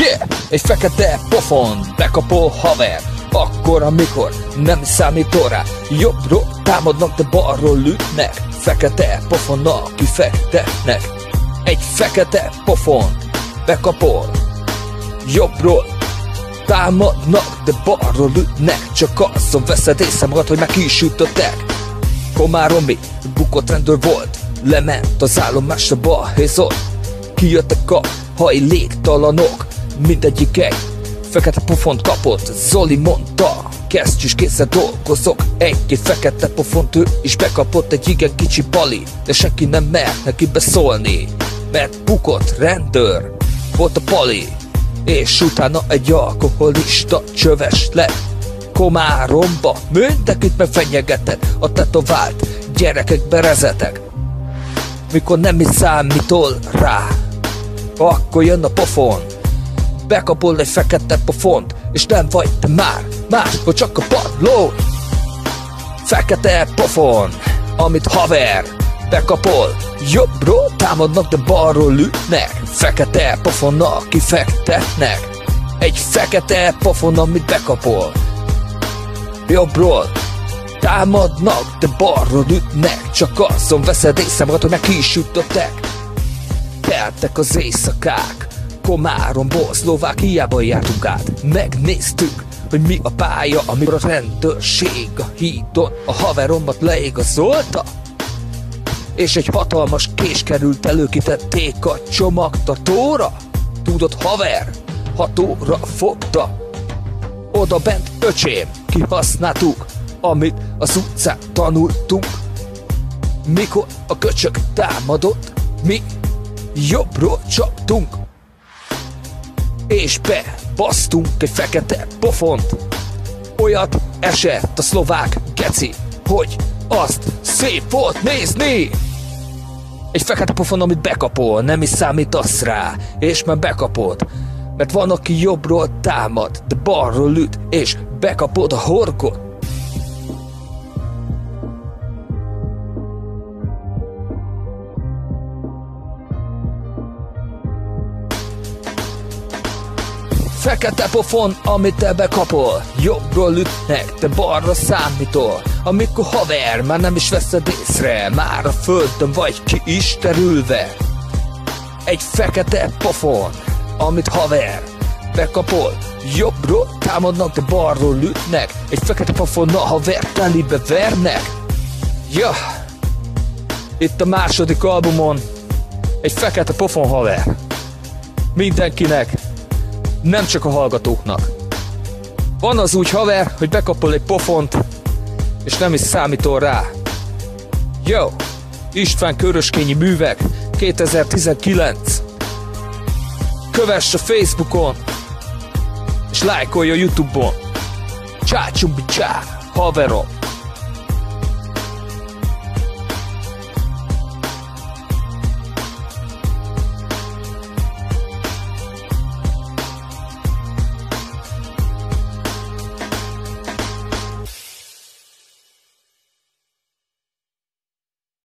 Yeah! Egy fekete pofon, bekapol haver. Akkor, amikor nem számítol rá Jobbról támadnak, de balról ütnek Fekete pofonnal kifektetnek. Egy fekete pofon, bekapol Jobbról támadnak, de balról ütnek Csak azon veszed észre magad, hogy már ki is ütöttek Komáromi, bukott rendőr volt. Lement az állomásra balhézott. Kijöttek a hajléktalanok Mindegyik egy. Fekete pofont kapott Zoli mondta. Kezdj is kézzel dolgozok. Egy-két fekete pofont ő is bekapott. Egy igen kicsi pali De senki nem mert neki beszólni. Mert bukott rendőr. Volt a pali. És utána egy alkoholista csöves lett Komáromba Mindenkit megfenyegetett A tetovált. Gyerekek berezetek. Mikor nem is számítol rá Akkor jön a pofon bekapol egy fekete pofont, és nem vagy te már más, vagy csak a padló. Fekete pofon, amit haver, bekapol, jobbról támadnak, de balról ütnek. Fekete pofonnal kifektetnek, egy fekete pofon, amit bekapol. Jobbról támadnak, de balról ütnek, csak azon veszed észre magad, hogy meg ki is ütöttek. Teltek az éjszakák, Komáromból Szlovákiába jártunk át Megnéztük, hogy mi a pálya, amikor a rendőrség a hídon a haveromat leigazolta és egy hatalmas kés került elő, kitették a csomagtartóra. Tudod, haver, hatóra fogta. Oda bent, öcsém, kihasználtuk, amit az utcán tanultunk. Mikor a köcsök támadott, mi jobbról csaptunk és be basztunk egy fekete pofont. Olyat esett a szlovák geci, hogy azt szép volt nézni! Egy fekete pofon, amit bekapol, nem is számítasz rá, és már bekapod. Mert van, aki jobbról támad, de balról üt, és bekapod a horkot. Fekete pofon, amit te bekapol. Jobbról ütnek, te balra számítol. Amikor haver, már nem is veszed észre. Már a földön vagy ki is terülve. Egy fekete pofon, amit haver Bekapol, jobbról támadnak, de balról ütnek Egy fekete pofonnal haver telibe vernek. Ja, itt a második albumon Egy fekete pofon haver. Mindenkinek nem csak a hallgatóknak. Van az úgy haver, hogy bekapol egy pofont, és nem is számítol rá. Jó, István Köröskényi Művek 2019 Kövess a Facebookon, és lájkolj a Youtube-on. Csá csá, haverom!